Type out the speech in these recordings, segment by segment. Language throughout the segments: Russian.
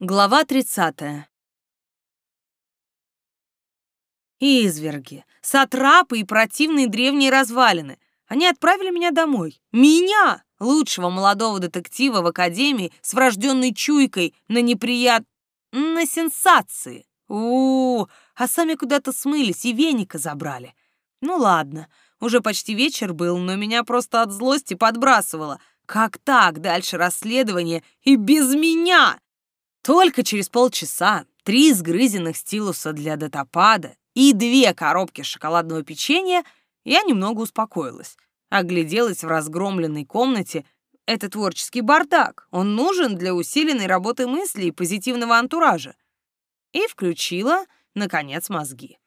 Глава 30. Изверги, сатрапы и противные древние развалины. Они отправили меня домой. Меня, лучшего молодого детектива в академии с врожденной чуйкой на неприят... на сенсации. у, -у, -у а сами куда-то смылись и веника забрали. Ну ладно, уже почти вечер был, но меня просто от злости подбрасывало. Как так дальше расследование и без меня? Только через полчаса три сгрызенных стилуса для датапада и две коробки шоколадного печенья я немного успокоилась. Огляделась в разгромленной комнате. Это творческий бардак. Он нужен для усиленной работы мысли и позитивного антуража. И включила, наконец, мозги.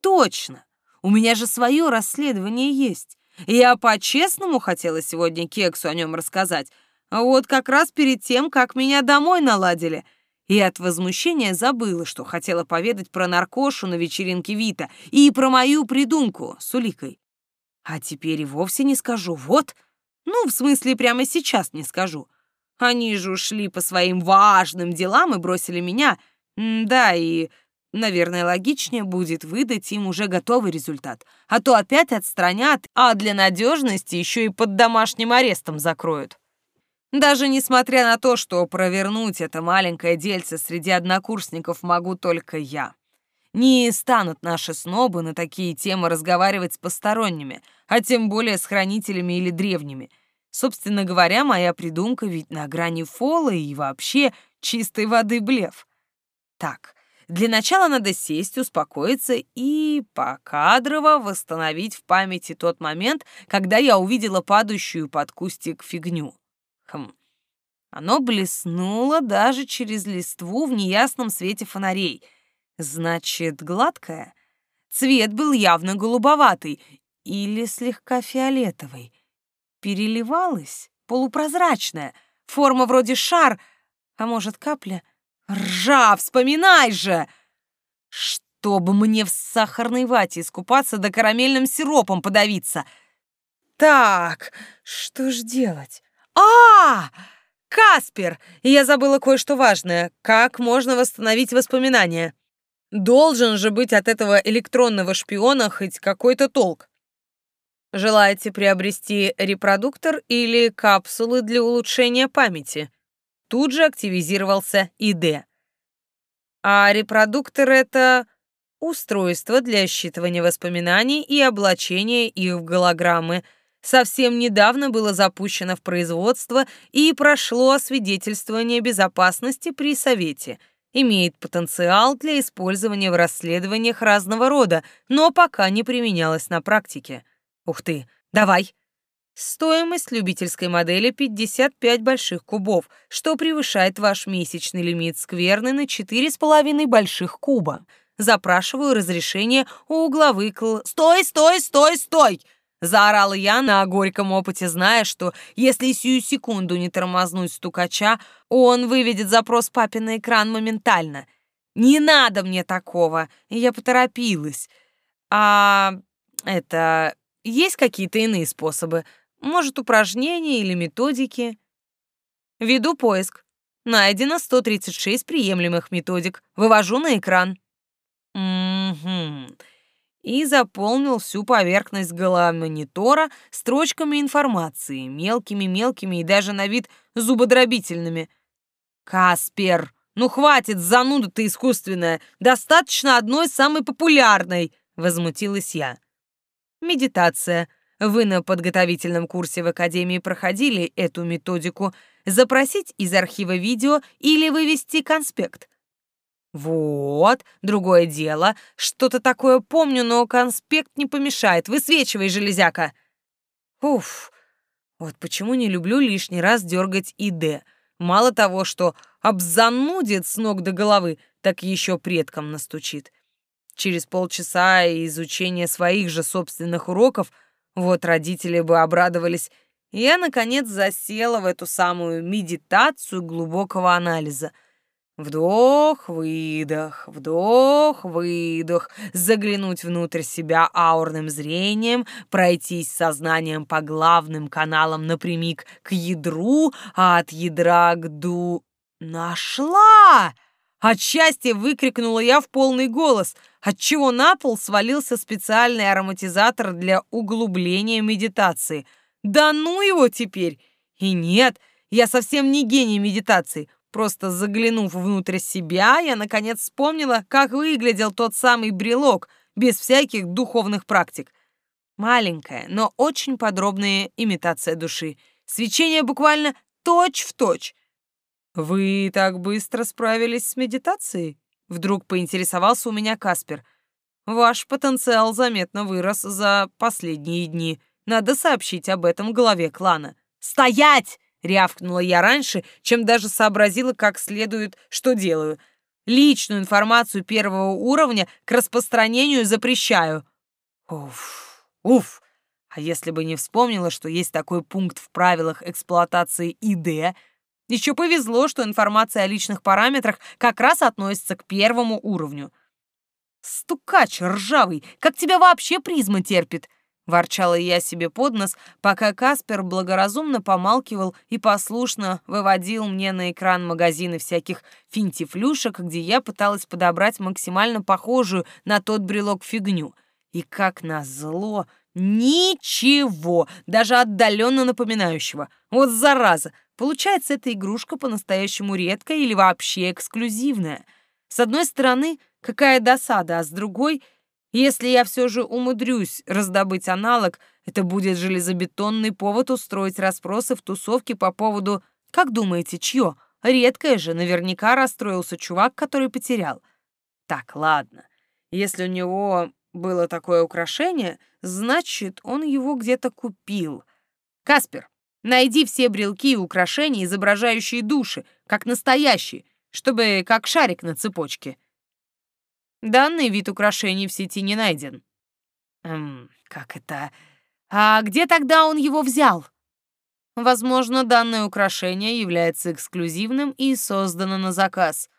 Точно! У меня же свое расследование есть. Я по-честному хотела сегодня Кексу о нем рассказать, вот как раз перед тем, как меня домой наладили. И от возмущения забыла, что хотела поведать про наркошу на вечеринке Вита и про мою придумку с уликой. А теперь и вовсе не скажу. Вот. Ну, в смысле, прямо сейчас не скажу. Они же ушли по своим важным делам и бросили меня. Да, и, наверное, логичнее будет выдать им уже готовый результат. А то опять отстранят, а для надежности еще и под домашним арестом закроют. Даже несмотря на то, что провернуть это маленькое дельце среди однокурсников могу только я. Не станут наши снобы на такие темы разговаривать с посторонними, а тем более с хранителями или древними. Собственно говоря, моя придумка ведь на грани фола и вообще чистой воды блеф. Так, для начала надо сесть, успокоиться и покадрово восстановить в памяти тот момент, когда я увидела падающую под кустик фигню. Хм. Оно блеснуло даже через листву в неясном свете фонарей. Значит, гладкое. Цвет был явно голубоватый или слегка фиолетовый. Переливалась, полупрозрачная, форма вроде шар, а может, капля. Ржа, вспоминай же! Чтобы мне в сахарной вате искупаться да карамельным сиропом подавиться. Так, что ж делать? А! Каспер! Я забыла кое-что важное. Как можно восстановить воспоминания? Должен же быть от этого электронного шпиона хоть какой-то толк. Желаете приобрести репродуктор или капсулы для улучшения памяти? Тут же активизировался ИД. А репродуктор — это устройство для считывания воспоминаний и облачения их в голограммы — совсем недавно было запущено в производство и прошло освидетельствование безопасности при Совете. Имеет потенциал для использования в расследованиях разного рода, но пока не применялось на практике. Ух ты, давай! Стоимость любительской модели 55 больших кубов, что превышает ваш месячный лимит скверны на 4,5 больших куба. Запрашиваю разрешение у главы кл... Стой, стой, стой, стой! Заорала я на горьком опыте, зная, что если сию секунду не тормознуть стукача, он выведет запрос папе на экран моментально. «Не надо мне такого!» Я поторопилась. «А это... есть какие-то иные способы? Может, упражнения или методики?» «Веду поиск. Найдено 136 приемлемых методик. Вывожу на экран». «Угу и заполнил всю поверхность голомонитора строчками информации, мелкими-мелкими и даже на вид зубодробительными. «Каспер, ну хватит, зануда ты искусственная, достаточно одной самой популярной!» — возмутилась я. Медитация. Вы на подготовительном курсе в Академии проходили эту методику. Запросить из архива видео или вывести конспект. «Вот, другое дело. Что-то такое помню, но конспект не помешает. Высвечивай, железяка!» Уф, вот почему не люблю лишний раз дергать ИД. Мало того, что обзанудит с ног до головы, так еще предкам настучит. Через полчаса изучения своих же собственных уроков, вот родители бы обрадовались, я, наконец, засела в эту самую медитацию глубокого анализа — Вдох-выдох, вдох-выдох, заглянуть внутрь себя аурным зрением, пройтись сознанием по главным каналам напрямик к ядру, а от ядра к ду... Нашла! От счастья выкрикнула я в полный голос, отчего на пол свалился специальный ароматизатор для углубления медитации. Да ну его теперь! И нет, я совсем не гений медитации. Просто заглянув внутрь себя, я наконец вспомнила, как выглядел тот самый брелок, без всяких духовных практик. Маленькая, но очень подробная имитация души. Свечение буквально точь-в-точь. «Вы так быстро справились с медитацией?» Вдруг поинтересовался у меня Каспер. «Ваш потенциал заметно вырос за последние дни. Надо сообщить об этом главе клана». «Стоять!» — рявкнула я раньше, чем даже сообразила как следует, что делаю. «Личную информацию первого уровня к распространению запрещаю». Уф, уф. А если бы не вспомнила, что есть такой пункт в правилах эксплуатации ИД, еще повезло, что информация о личных параметрах как раз относится к первому уровню. «Стукач ржавый, как тебя вообще призма терпит?» Ворчала я себе под нос, пока Каспер благоразумно помалкивал и послушно выводил мне на экран магазины всяких финтифлюшек, где я пыталась подобрать максимально похожую на тот брелок фигню. И как назло, ничего, даже отдаленно напоминающего. Вот зараза, Получается, эта игрушка по-настоящему редкая или вообще эксклюзивная. С одной стороны, какая досада, а с другой, если я все же умудрюсь раздобыть аналог, это будет железобетонный повод устроить расспросы в тусовке по поводу «Как думаете, чье?» Редкое же, наверняка расстроился чувак, который потерял. Так, ладно. Если у него было такое украшение, значит, он его где-то купил. Каспер, Найди все брелки и украшения, изображающие души, как настоящие, чтобы как шарик на цепочке. Данный вид украшений в сети не найден. Эм, как это? А где тогда он его взял? Возможно, данное украшение является эксклюзивным и создано на заказ.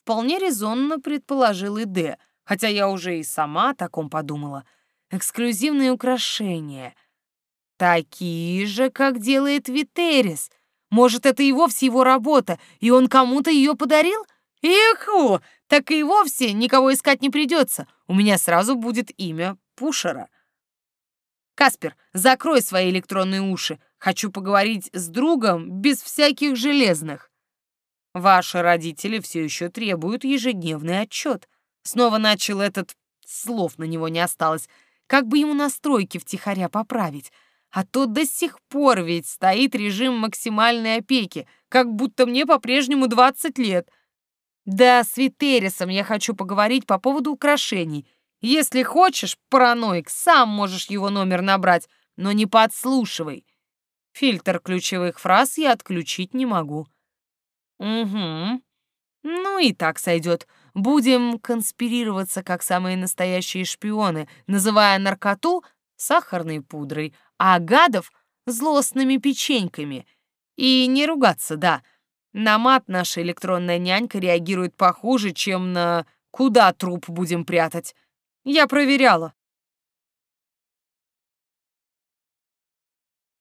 Вполне резонно предположил и Д, хотя я уже и сама о таком подумала. Эксклюзивные украшения. Такие же, как делает Витерис. Может, это и вовсе его работа, и он кому-то ее подарил? Иху! Так и вовсе никого искать не придется. У меня сразу будет имя Пушера. Каспер, закрой свои электронные уши. Хочу поговорить с другом без всяких железных. Ваши родители все еще требуют ежедневный отчет. Снова начал этот... Слов на него не осталось. Как бы ему настройки втихаря поправить? А то до сих пор ведь стоит режим максимальной опеки, как будто мне по-прежнему 20 лет. Да, с Витерисом я хочу поговорить по поводу украшений. Если хочешь, параноик, сам можешь его номер набрать, но не подслушивай. Фильтр ключевых фраз я отключить не могу. Угу. Ну и так сойдет. Будем конспирироваться, как самые настоящие шпионы, называя наркоту сахарной пудрой, а гадов — злостными печеньками. И не ругаться, да. На мат наша электронная нянька реагирует похуже, чем на «куда труп будем прятать». Я проверяла.